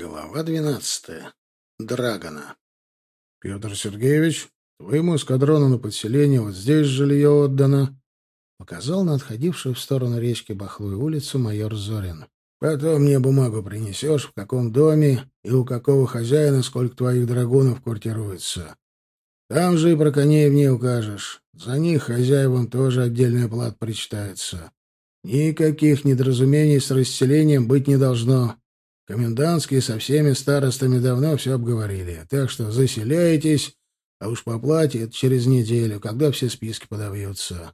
Глава двенадцатая. Драгона. Петр Сергеевич, твоему эскадрону на подселение вот здесь жилье отдано. Показал на отходившую в сторону речки Бахлую улицу майор Зорин. Потом мне бумагу принесешь, в каком доме и у какого хозяина сколько твоих драгунов квартируется. Там же и про коней мне укажешь. За них хозяевам тоже отдельная плата причитается. Никаких недоразумений с расселением быть не должно. Комендантские со всеми старостами давно все обговорили. Так что заселяйтесь, а уж по через неделю, когда все списки подавятся.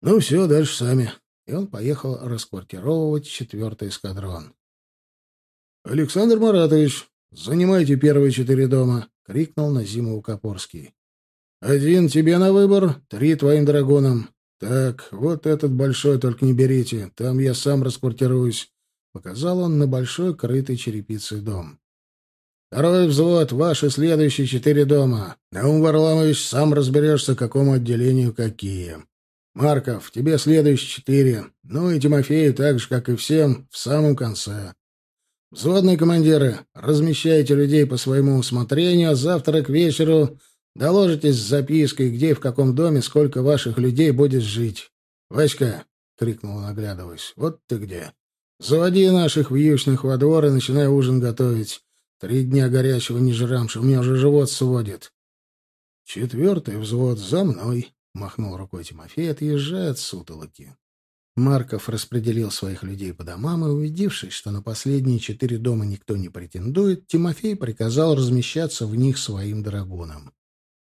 Ну все, дальше сами. И он поехал расквартировывать четвертый эскадрон. «Александр Маратович, занимайте первые четыре дома!» — крикнул на зиму Копорский. «Один тебе на выбор, три твоим драгунам. Так, вот этот большой только не берите, там я сам расквартируюсь. Показал он на большой крытый черепицей дом. «Второй взвод, ваши следующие четыре дома. Наум Варламович, сам разберешься, какому отделению какие. Марков, тебе следующие четыре. Ну и Тимофею, так же, как и всем, в самом конце. Взводные командиры, размещайте людей по своему усмотрению, а завтра к вечеру доложитесь с запиской, где и в каком доме сколько ваших людей будет жить. «Васька!» — крикнул оглядываясь. «Вот ты где!» Заводи наших вьючных во двор и начинай ужин готовить. Три дня горячего не жрамши, у меня уже живот сводит. Четвертый взвод за мной, — махнул рукой Тимофей, отъезжая от сутолоки. Марков распределил своих людей по домам и, убедившись, что на последние четыре дома никто не претендует, Тимофей приказал размещаться в них своим драгуном.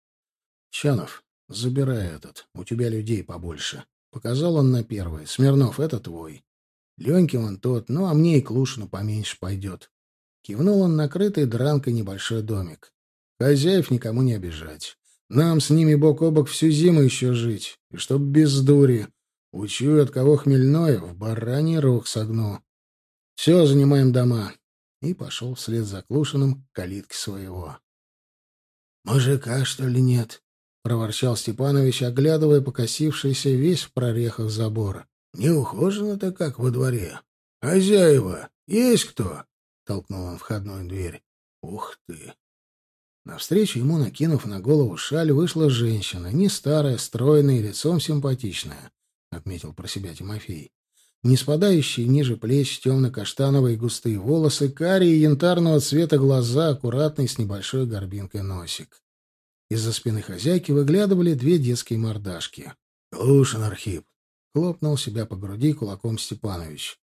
— Чанов, забирай этот, у тебя людей побольше. Показал он на первый. Смирнов, это твой. Леньке он тот, ну а мне и Клушину поменьше пойдет. Кивнул он накрытый дранкой небольшой домик. Хозяев никому не обижать. Нам с ними бок о бок всю зиму еще жить. И чтоб без дури. Учую, от кого хмельное, в бараний рог согну. Все, занимаем дома. И пошел вслед за Клушиным к калитке своего. «Мужика, что ли, нет?» — проворчал Степанович, оглядывая покосившийся весь в прорехах забора. Не ухожено-то как во дворе. Хозяева, есть кто? Толкнул он входную дверь. Ух ты! Навстречу ему, накинув на голову шаль, вышла женщина, не старая, стройная и лицом симпатичная, — отметил про себя Тимофей. Не спадающие ниже плеч темно-каштановые густые волосы, карие янтарного цвета глаза, аккуратный с небольшой горбинкой носик. Из-за спины хозяйки выглядывали две детские мордашки. — Глушин, Архип, Хлопнул себя по груди кулаком Степанович.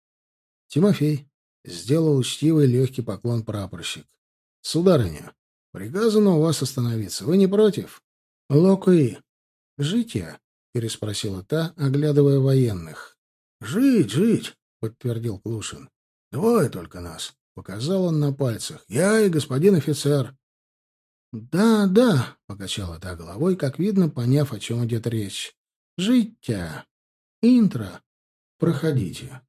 Тимофей сделал учтивый легкий поклон прапорщик. — Сударыня, приказано у вас остановиться. Вы не против? — Локуи. — Жить я? — переспросила та, оглядывая военных. — Жить, жить, — подтвердил Клушин. — Двое только нас. — показал он на пальцах. — Я и господин офицер. — Да, да, — покачала та головой, как видно, поняв, о чем идет речь. — Жить-тя. «Интро! Проходите!»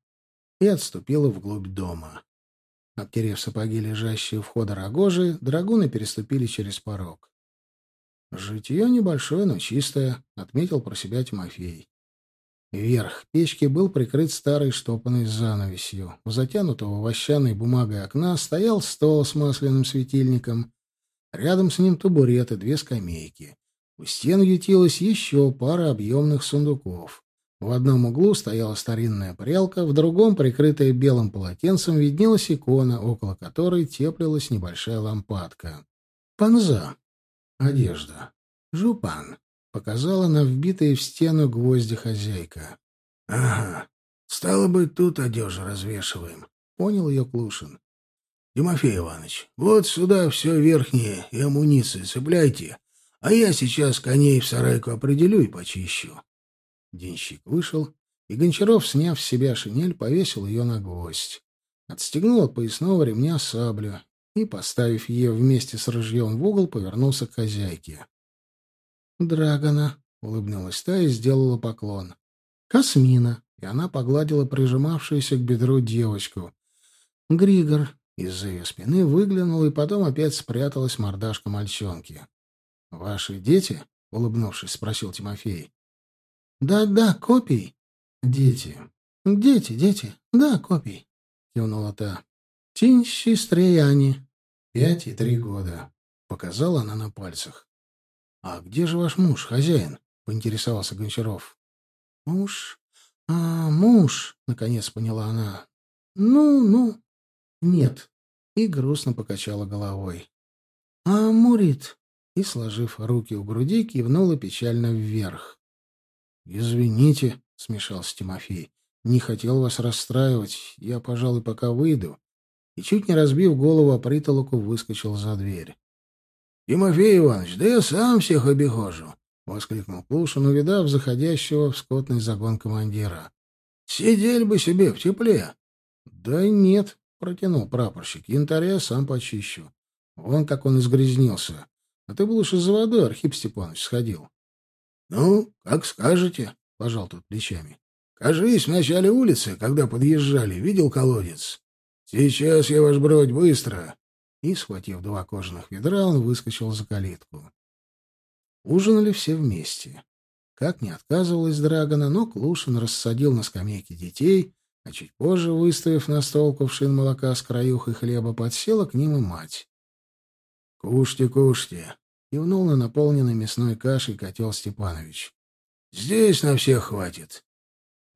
И отступила вглубь дома. Обтерев сапоги, лежащие у входа рогожи, драгуны переступили через порог. «Житье небольшое, но чистое», — отметил про себя Тимофей. Верх печки был прикрыт старой штопанной занавесью. У затянутого вощаной бумагой окна стоял стол с масляным светильником. Рядом с ним табурет и две скамейки. У стен ютилась еще пара объемных сундуков. В одном углу стояла старинная прялка, в другом, прикрытая белым полотенцем, виднелась икона, около которой теплилась небольшая лампадка. «Панза. Одежда. Жупан», — показала на вбитые в стену гвозди хозяйка. «Ага. Стало быть, тут одежду развешиваем», — понял ее Клушин. «Тимофей Иванович, вот сюда все верхнее и амуниции цепляйте, а я сейчас коней в сарайку определю и почищу». Денщик вышел, и Гончаров, сняв с себя шинель, повесил ее на гвоздь. Отстегнул от поясного ремня саблю и, поставив ее вместе с ружьем в угол, повернулся к хозяйке. «Драгона», — улыбнулась та и сделала поклон. «Космина», — и она погладила прижимавшуюся к бедру девочку. «Григор», — из-за ее спины выглянул и потом опять спряталась мордашка мальчонки. «Ваши дети?» — улыбнувшись, спросил Тимофей. Да-да, копий. Дети. Дети, дети. Да, копий. Кивнула та. Тинщи Стрияни. Пять и три года. Показала она на пальцах. «А где же ваш муж, хозяин?» — поинтересовался Гончаров. «Муж? А, муж!» — наконец поняла она. «Ну, ну, нет». И грустно покачала головой. «А Мурит?» И, сложив руки у груди, кивнула печально вверх. «Извините», — смешался Тимофей. «Не хотел вас расстраивать. Я, пожалуй, пока выйду». И, чуть не разбив голову о притолоку, выскочил за дверь. «Тимофей Иванович, да я сам всех обихожу!» — воскликнул Клушин, увидав заходящего в скотный загон командира. «Сидели бы себе в тепле!» «Да нет», — протянул прапорщик, — «янтаря сам почищу. Вон как он изгрязнился. А ты бы лучше за водой, Архип Степанович, сходил». «Ну, как скажете», — пожал тот плечами. «Кажись, в начале улицы, когда подъезжали, видел колодец. Сейчас я ваш бродь быстро и, схватив два кожаных ведра, он выскочил за калитку. Ужинали все вместе. Как не отказывалась Драгона, но Клушин рассадил на скамейке детей, а чуть позже, выставив на стол кувшин молока с краюхой хлеба, подсела к ним и мать. — Кушайте, кушайте! — кивнул на наполненный мясной кашей котел Степанович. — Здесь на всех хватит.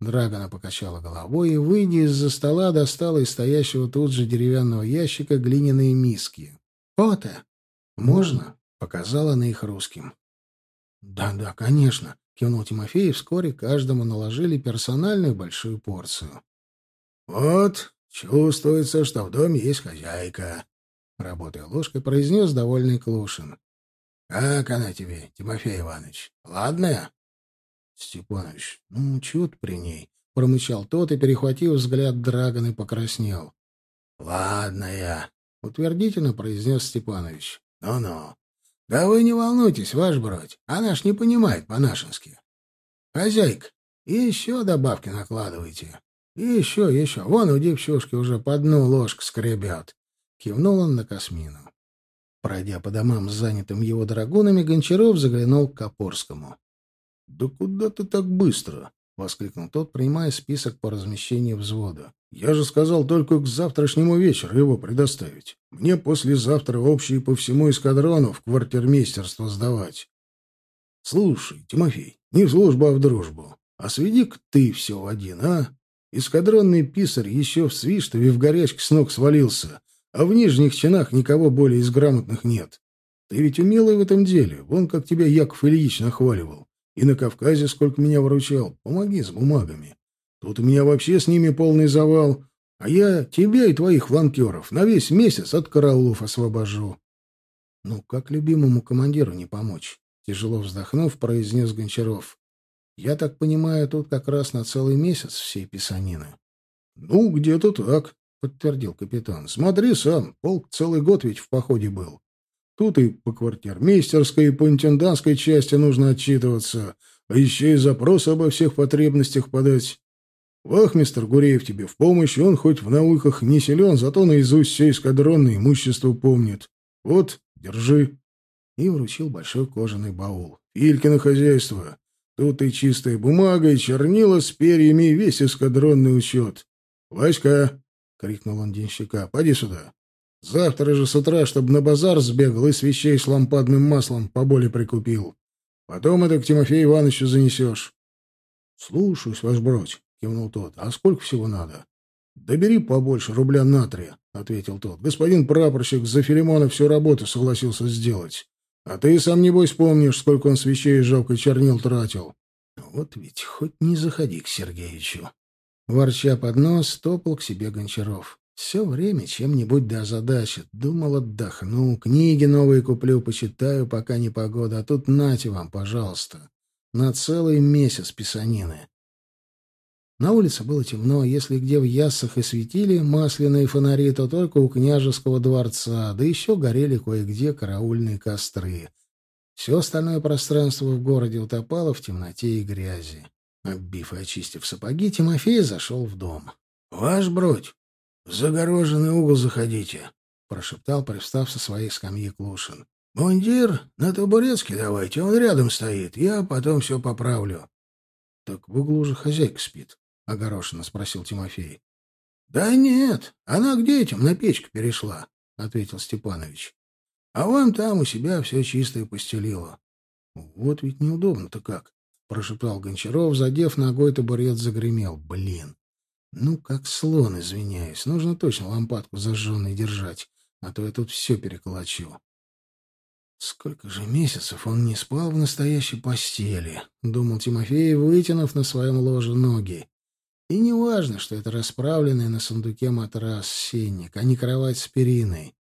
Драгона покачала головой и, выйдя из-за стола, достала из стоящего тут же деревянного ящика глиняные миски. «Пота! Можно?» — показала на их русским. «Да-да, конечно», — кивнул Тимофей, и вскоре каждому наложили персональную большую порцию. «Вот, чувствуется, что в доме есть хозяйка», — работая ложкой, произнес довольный Клушин. «Как она тебе, Тимофей Иванович? Ладная?» Степанович, ну, ты при ней? — промычал тот и, перехватив взгляд Драгона, покраснел. — Ладно я, — утвердительно произнес Степанович. Ну — Да вы не волнуйтесь, ваш бродь, она ж не понимает по-нашенски. — Хозяйка, и еще добавки накладывайте. И еще, еще. Вон у девчушки уже по дну ложка скребет. Кивнул он на Космину. Пройдя по домам, занятым его драгунами, Гончаров заглянул к Копорскому. «Да куда ты так быстро?» — воскликнул тот, принимая список по размещению взвода. «Я же сказал только к завтрашнему вечеру его предоставить. Мне послезавтра общие по всему эскадрону в квартирмейстерство сдавать. Слушай, Тимофей, не в службу, а в дружбу. А сведи-ка ты все один, а? Эскадронный писарь еще в Свиштове в горячке с ног свалился, а в нижних чинах никого более из грамотных нет. Ты ведь умелый в этом деле, вон как тебя Яков Ильич нахваливал. И на Кавказе сколько меня выручал. Помоги с бумагами. Тут у меня вообще с ними полный завал. А я тебя и твоих фланкеров на весь месяц от караулов освобожу. Ну, как любимому командиру не помочь? Тяжело вздохнув, произнес Гончаров. Я так понимаю, тут как раз на целый месяц всей писанины. Ну, где-то так, подтвердил капитан. Смотри сам, полк целый год ведь в походе был. Тут и по квартирмейстерской, и по интендантской части нужно отчитываться, а еще и запрос обо всех потребностях подать. Вахмистр Гуреев тебе в помощь, он хоть в науках не силен, зато наизусть все эскадронное имущество помнит. Вот, держи. И вручил большой кожаный баул. Илькино хозяйство. Тут и чистая бумага, и чернила с перьями, и весь эскадронный учет. — Васька! — крикнул он денщика. — Поди сюда. Завтра же с утра, чтобы на базар сбегал и свечей с лампадным маслом поболе прикупил. Потом это к Тимофею Ивановичу занесешь. — Слушаюсь, ваш бродь, — кивнул тот. — А сколько всего надо? — Да бери побольше, рубля на три, — ответил тот. — Господин прапорщик за Филимона всю работу согласился сделать. А ты сам, небось, помнишь, сколько он свечей и жалкой чернил тратил. Вот ведь хоть не заходи к Сергеевичу. Ворча под нос, топал к себе Гончаров. Все время чем-нибудь да озадачит. Думал, отдохну, книги новые куплю, почитаю, пока не погода. А тут нате вам, пожалуйста. На целый месяц писанины. На улице было темно, если где в яссах и светили масляные фонари, то только у княжеского дворца, да еще горели кое-где караульные костры. Все остальное пространство в городе утопало в темноте и грязи. Оббив и очистив сапоги, Тимофей зашел в дом. — Ваш бродь, в загороженный угол заходите, — прошептал, привстав со своей скамьи Клушин. — Мундир на табуретке давайте, он рядом стоит, я потом все поправлю. — Так в углу же хозяйка спит, — огорошенно спросил Тимофей. Да нет, она к детям на печку перешла, — ответил Степанович. — А вам там у себя все чистое постелила. — Вот ведь неудобно-то как, — прошептал Гончаров, задев ногой табурет, загремел. — Блин! Ну, как слон, извиняюсь. Нужно точно лампадку зажженной держать, а то я тут все переколочу. Сколько же месяцев он не спал в настоящей постели, думал Тимофей, вытянув на своем ложе ноги. И не важно, что это расправленный на сундуке матрас сенник, а не кровать с периной.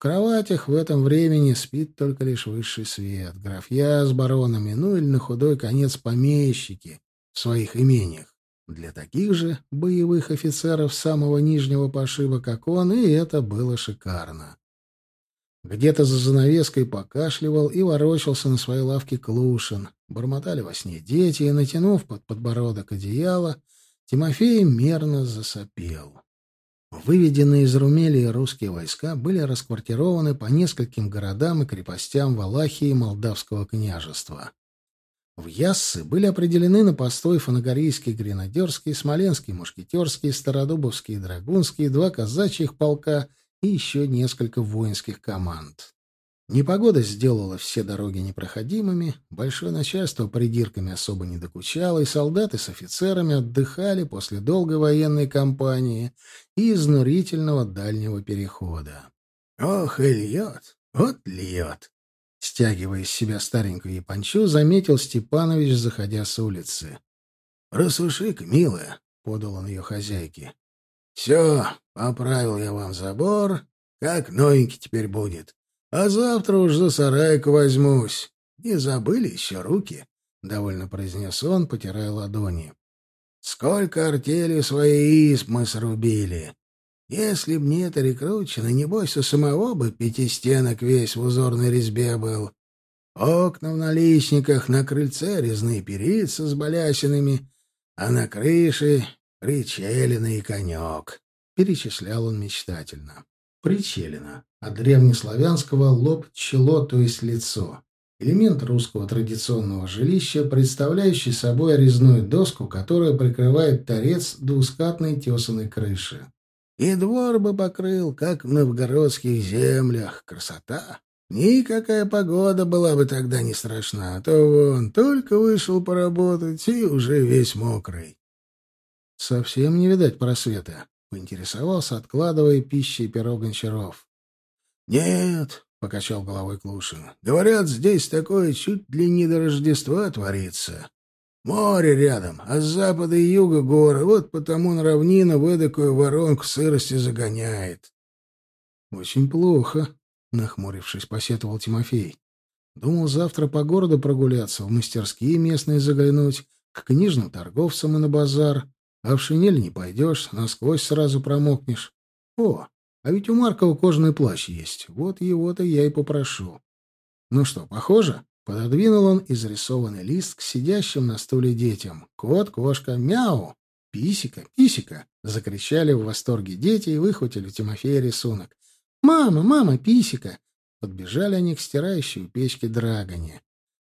Кроватях в этом времени спит только лишь высший свет, графья с баронами, ну или на худой конец помещики в своих имениях. Для таких же боевых офицеров самого нижнего пошиба, как он, и это было шикарно. Где-то за занавеской покашливал и ворочался на своей лавке Клушин. Бормотали во сне дети, и, натянув под подбородок одеяло, Тимофей мерно засопел. Выведенные из Румелии русские войска были расквартированы по нескольким городам и крепостям Валахии и Молдавского княжества. В Яссы были определены на постой фанагорийский гренадерский, смоленский мушкетерский, стародубовский драгунский, два казачьих полка и еще несколько воинских команд. Непогода сделала все дороги непроходимыми, большое начальство придирками особо не докучало, и солдаты с офицерами отдыхали после долгой военной кампании и изнурительного дальнего перехода. «Ох, и льет! Вот льет!» Стягивая из себя старенькую япончу, заметил Степанович, заходя с улицы. «Рассуши-ка, милая!» — подал он ее хозяйке. «Все, поправил я вам забор, как новенький теперь будет. А завтра уж за сарайк возьмусь. Не забыли еще руки?» — довольно произнес он, потирая ладони. «Сколько артели свои мы срубили! Если б не это рекручено, небось, у самого бы пятистенок весь в узорной резьбе был. Окна в наличниках, на крыльце резные перицы с балясинами, а на крыше причелина и конек», — перечислял он мечтательно. Причелина. От древнеславянского лоб, чело, то есть лицо. Элемент русского традиционного жилища, представляющий собой резную доску, которая прикрывает торец двускатной тесаной крыши. И двор бы покрыл, как в новгородских землях. Красота! Никакая погода была бы тогда не страшна, а то вон только вышел поработать и уже весь мокрый. Совсем не видать просвета. Поинтересовался, откладывая пищи и пирог Гончаров. «Нет», — покачал головой Клушин, — «говорят, здесь такое чуть ли не до Рождества творится. Море рядом, а с запада и юга горы, вот потому на равнину в эдакую воронку сырости загоняет». «Очень плохо», — нахмурившись, посетовал Тимофей. «Думал завтра по городу прогуляться, в мастерские местные заглянуть, к книжным торговцам и на базар. А в шинель не пойдешь, насквозь сразу промокнешь. О, а ведь у Маркова кожаный плащ есть. Вот его-то я и попрошу. Ну что, похоже? Пододвинул он изрисованный лист к сидящим на стуле детям. Кот, кошка, мяу! Писика, писика! Закричали в восторге дети и выхватили у Тимофея рисунок. «Мама, мама, писика!» Подбежали они к стирающей у печки драгоне.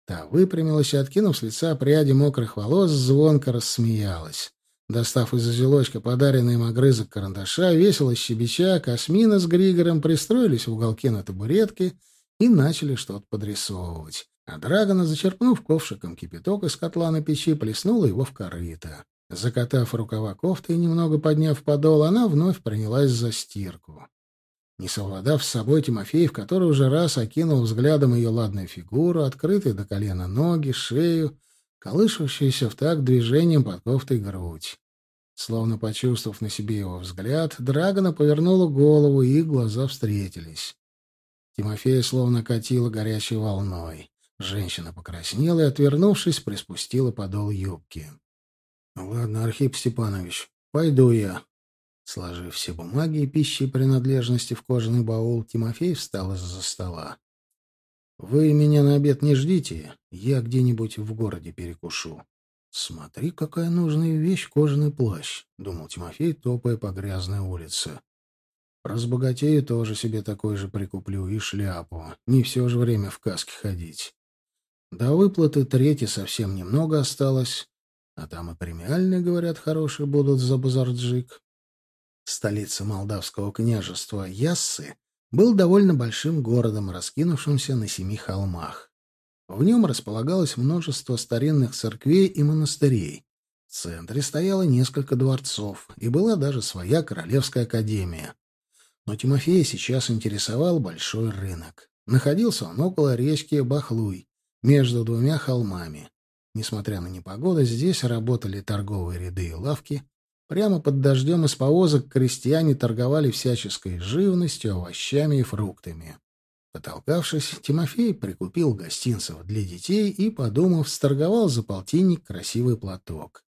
Та выпрямилась и, откинув с лица пряди мокрых волос, звонко рассмеялась. Достав из узелочка подаренный им огрызок карандаша, весело щебеча, Космина с Григором пристроились в уголке на табуретке и начали что-то подрисовывать. А Драгона, зачерпнув ковшиком кипяток из котла на печи, плеснула его в корыто. Закатав рукава кофты и немного подняв подол, она вновь принялась за стирку. Не совладав с собой, Тимофеев, который уже раз окинул взглядом ее ладную фигуру, открытые до колена ноги, шею, колышущуюся в такт движением под кофтой грудь. Словно почувствовав на себе его взгляд, Драгона повернула голову, и глаза встретились. Тимофея словно катила горячей волной. Женщина покраснела и, отвернувшись, приспустила подол юбки. — Ладно, Архип Степанович, пойду я. Сложив все бумаги и пищи и принадлежности в кожаный баул, Тимофей встал из-за стола. — Вы меня на обед не ждите, я где-нибудь в городе перекушу. «Смотри, какая нужная вещь кожаный плащ», — думал Тимофей, топая по грязной улице. «Разбогатею тоже себе такой же прикуплю и шляпу. Не все же время в каске ходить. До выплаты трети совсем немного осталось, а там и премиальные, говорят, хорошие будут за базарджик. Столица молдавского княжества Яссы был довольно большим городом, раскинувшимся на семи холмах. В нем располагалось множество старинных церквей и монастырей. В центре стояло несколько дворцов, и была даже своя королевская академия. Но Тимофея сейчас интересовал большой рынок. Находился он около речки Бахлуй, между двумя холмами. Несмотря на непогоду, здесь работали торговые ряды и лавки. Прямо под дождем из повозок крестьяне торговали всяческой живностью, овощами и фруктами. Потолкавшись, Тимофей прикупил гостинцев для детей и, подумав, сторговал за полтинник красивый платок.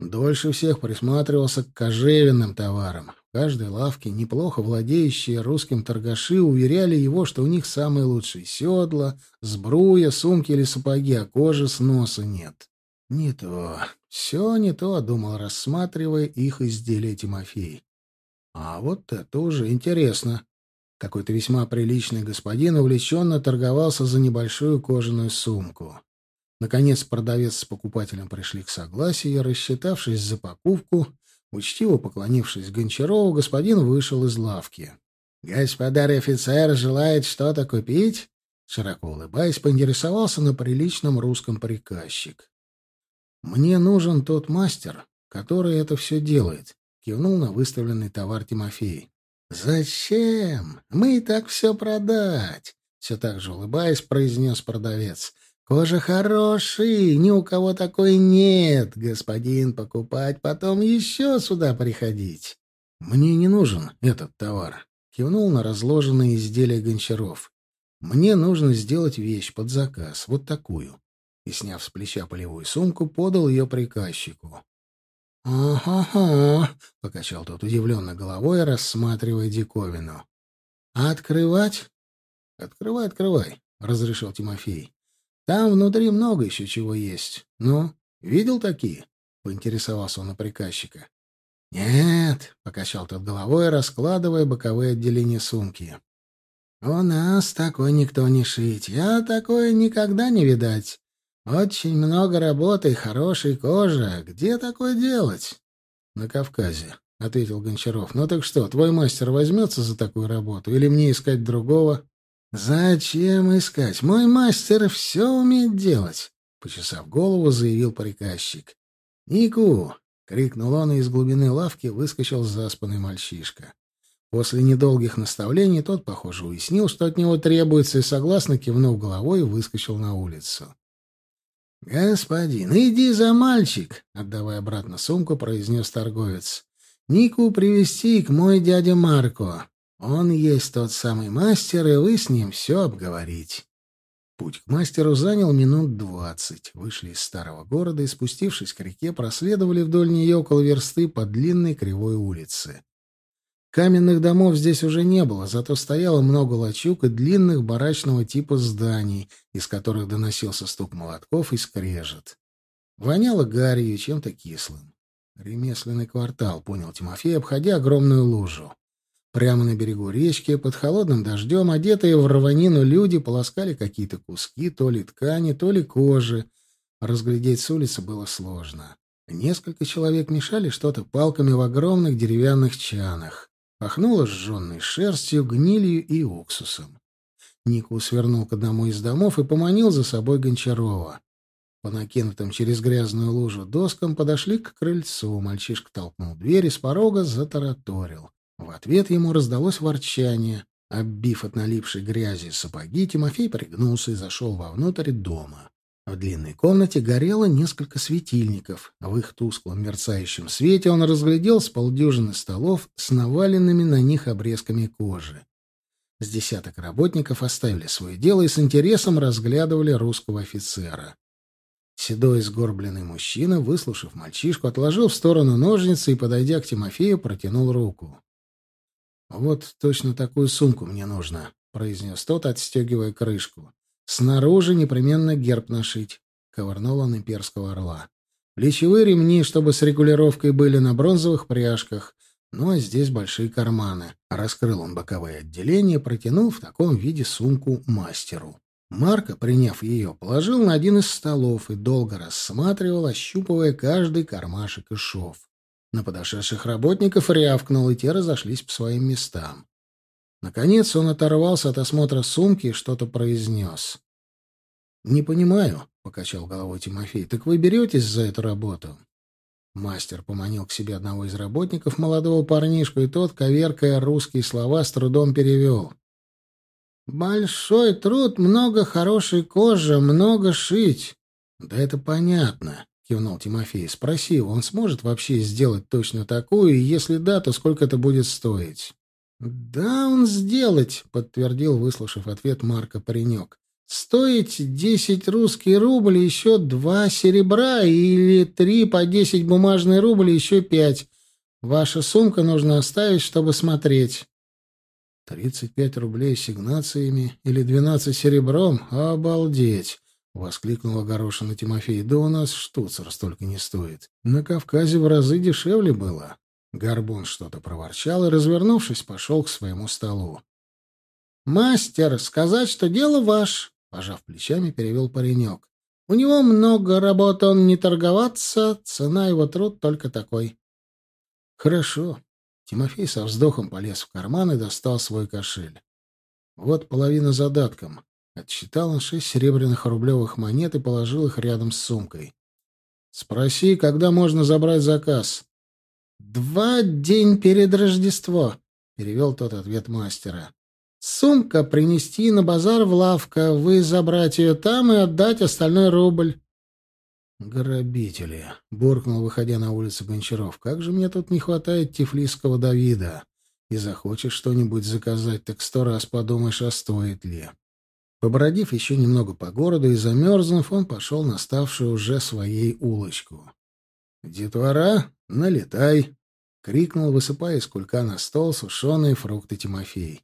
Дольше всех присматривался к кожевенным товарам. В каждой лавке неплохо владеющие русским торгаши уверяли его, что у них самые лучшие седла, сбруя, сумки или сапоги, а кожи с носа нет. Не то. Все не то, думал, рассматривая их изделия Тимофей. А вот это уже интересно. Какой-то весьма приличный господин увлеченно торговался за небольшую кожаную сумку. Наконец продавец с покупателем пришли к согласию, рассчитавшись за покупку, учтиво поклонившись Гончарову, господин вышел из лавки. «Господар офицер желает что-то купить?» Широко улыбаясь, поинтересовался на приличном русском приказчик. «Мне нужен тот мастер, который это все делает», — кивнул на выставленный товар Тимофей. «Зачем? Мы и так все продать», — все так же улыбаясь, произнес продавец. Кожа хороший, ни у кого такой нет, господин покупать, потом еще сюда приходить. Мне не нужен этот товар. Кивнул на разложенные изделия гончаров. Мне нужно сделать вещь под заказ, вот такую. И, сняв с плеча полевую сумку, подал ее приказчику. «Ага-га», — покачал тот удивленно головой, рассматривая диковину. «А открывать?» «Открывай, открывай», — разрешил Тимофей. Там внутри много еще чего есть. Ну, видел такие? Поинтересовался он у приказчика. Нет, покачал тот головой, раскладывая боковые отделения сумки. У нас такой никто не шить. Я такое никогда не видать. Очень много работы и хорошей кожи. Где такое делать? На Кавказе, ответил Гончаров. Ну так что, твой мастер возьмется за такую работу или мне искать другого? «Зачем искать? Мой мастер все умеет делать», — почесав голову, заявил приказчик. «Нику!» — крикнул он, и из глубины лавки выскочил заспанный мальчишка. После недолгих наставлений тот, похоже, уяснил, что от него требуется, и, согласно кивнув головой, выскочил на улицу. «Господин, иди за мальчик!» — отдавая обратно сумку, произнес торговец. «Нику привести к мой дядя Марко. Он есть тот самый мастер, и вы с ним все обговорить. Путь к мастеру занял минут двадцать. Вышли из старого города и, спустившись к реке, проследовали вдоль нее около версты по длинной кривой улице. Каменных домов здесь уже не было, зато стояло много лачуг и длинных барачного типа зданий, из которых доносился стук молотков и скрежет. Воняло гарью чем-то кислым. «Ремесленный квартал», — понял Тимофей, обходя огромную лужу. Прямо на берегу речки, под холодным дождем, одетые в рванину люди полоскали какие-то куски, то ли ткани, то ли кожи. Разглядеть с улицы было сложно. Несколько человек мешали что-то палками в огромных деревянных чанах. Пахнуло сжженной шерстью, гнилью и уксусом. Нику свернул к одному из домов и поманил за собой Гончарова. По накинутым через грязную лужу доскам подошли к крыльцу. Мальчишка толкнул дверь и с порога затараторил. В ответ ему раздалось ворчание. Оббив от налипшей грязи сапоги, Тимофей пригнулся и зашел вовнутрь дома. В длинной комнате горело несколько светильников. В их тусклом мерцающем свете он разглядел с полдюжины столов с наваленными на них обрезками кожи. С десяток работников оставили свое дело и с интересом разглядывали русского офицера. Седой сгорбленный мужчина, выслушав мальчишку, отложил в сторону ножницы и, подойдя к Тимофею, протянул руку. «Вот точно такую сумку мне нужно», — произнес тот, отстегивая крышку. «Снаружи непременно герб нашить», — ковырнул он имперского орла. «Плечевые ремни, чтобы с регулировкой были на бронзовых пряжках, ну а здесь большие карманы». Раскрыл он боковое отделение, протянул в таком виде сумку мастеру. Марко, приняв ее, положил на один из столов и долго рассматривал, ощупывая каждый кармашек и шов. На подошедших работников рявкнул, и те разошлись по своим местам. Наконец он оторвался от осмотра сумки и что-то произнес. «Не понимаю», — покачал головой Тимофей. «Так вы беретесь за эту работу?» Мастер поманил к себе одного из работников, молодого парнишку, и тот, коверкая русские слова, с трудом перевел. «Большой труд, много хорошей кожи, много шить». «Да это понятно. — кивнул Тимофей. — Спроси он сможет вообще сделать точно такую, и если да, то сколько это будет стоить? — Да, он сделать, — подтвердил, выслушав ответ Марка паренек. — Стоить десять русских рублей, еще два серебра, или три по десять бумажные рубли, еще пять. Ваша сумка нужно оставить, чтобы смотреть. — Тридцать пять рублей сигнациями или двенадцать серебром? Обалдеть! — воскликнул огорошенный Тимофей. — Да у нас штуцер столько не стоит. На Кавказе в разы дешевле было. Горбун что-то проворчал и, развернувшись, пошел к своему столу. — Мастер, сказать, что дело ваш, — пожав плечами, перевел паренек. — У него много работы, он не торговаться, цена его труд только такой. — Хорошо. Тимофей со вздохом полез в карман и достал свой кошель. Вот половина задатком. Отсчитал он шесть серебряных рублевых монет и положил их рядом с сумкой. «Спроси, когда можно забрать заказ?» «Два день перед Рождество», — перевел тот ответ мастера. «Сумка принести на базар в лавка, вы забрать ее там и отдать остальной рубль». «Грабители», — буркнул, выходя на улицу Гончаров. «Как же мне тут не хватает тифлисского Давида? И захочешь что-нибудь заказать, так сто раз подумаешь, а стоит ли». Побродив еще немного по городу и замерзнув, он пошел на ставшую уже своей улочку. «Детвора, налетай!» — крикнул, высыпая из кулька на стол сушеные фрукты Тимофей.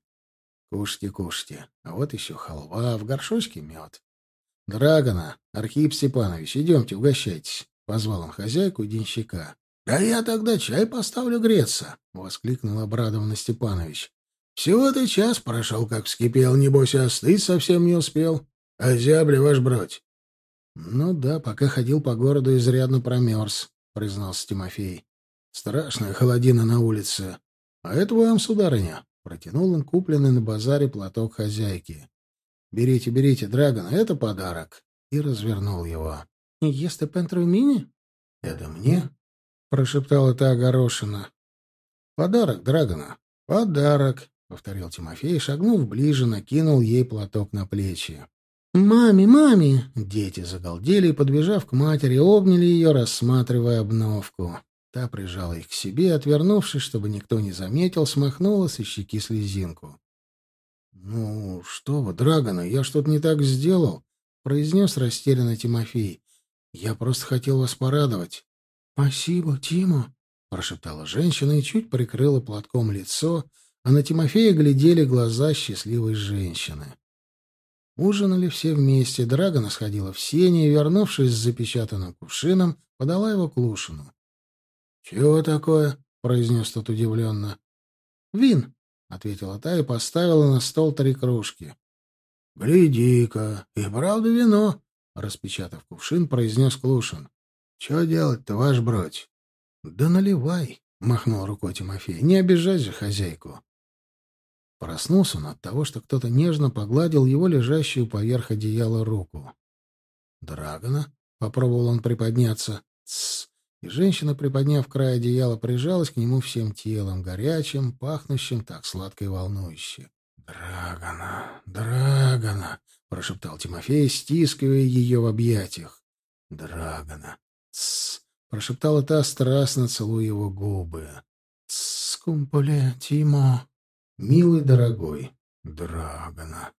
«Кушайте, кушайте. А вот еще халва, в горшочке мед. Драгона, Архип Степанович, идемте, угощайтесь!» — позвал он хозяйку и денщика. «Да я тогда чай поставлю греться!» — воскликнул обрадованно Степанович. Всего-то час прошел, как вскипел, небось, и остыть совсем не успел. А зябли ваш брать? — Ну да, пока ходил по городу, изрядно промерз, — признался Тимофей. — Страшная холодина на улице. А это вам, сударыня, — протянул он купленный на базаре платок хозяйки. — Берите, берите, Драгон, это подарок. И развернул его. — Если пентру мини? — Это мне? — прошептала та огорошина. — Подарок, Драгона, подарок, — повторил Тимофей, шагнув ближе, накинул ей платок на плечи. «Маме, маме!» Дети загалдели и, подбежав к матери, обняли ее, рассматривая обновку. Та прижала их к себе, отвернувшись, чтобы никто не заметил, смахнула со щеки слезинку. «Ну, что вы, Драгона, я что-то не так сделал?» — произнес растерянно Тимофей. «Я просто хотел вас порадовать». «Спасибо, Тима», — прошептала женщина и чуть прикрыла платком лицо, а на Тимофея глядели глаза счастливой женщины. Ужинали все вместе. Драгона сходила в сене и, вернувшись с запечатанным кувшином, подала его к Лушину. — Чего такое? — произнес тот удивленно. — Вин, — ответила та и поставила на стол три кружки. — Гляди-ка, и правда вино, — распечатав кувшин, произнес Клушин. — Чего делать-то, ваш бродь? — Да наливай, — махнул рукой Тимофей. — Не обижай же хозяйку. Проснулся он от того, что кто-то нежно погладил его лежащую поверх одеяла руку. «Драгона?» — попробовал он приподняться. «Тссс!» И женщина, приподняв край одеяла, прижалась к нему всем телом, горячим, пахнущим так сладко и волнующе. «Драгона! Драгона!» — прошептал Тимофей, стискивая ее в объятиях. «Драгона! Тссс!» — прошептала та, страстно целуя его губы. «Тссс, кумполе, Тимо!» «Милый дорогой, Драгона».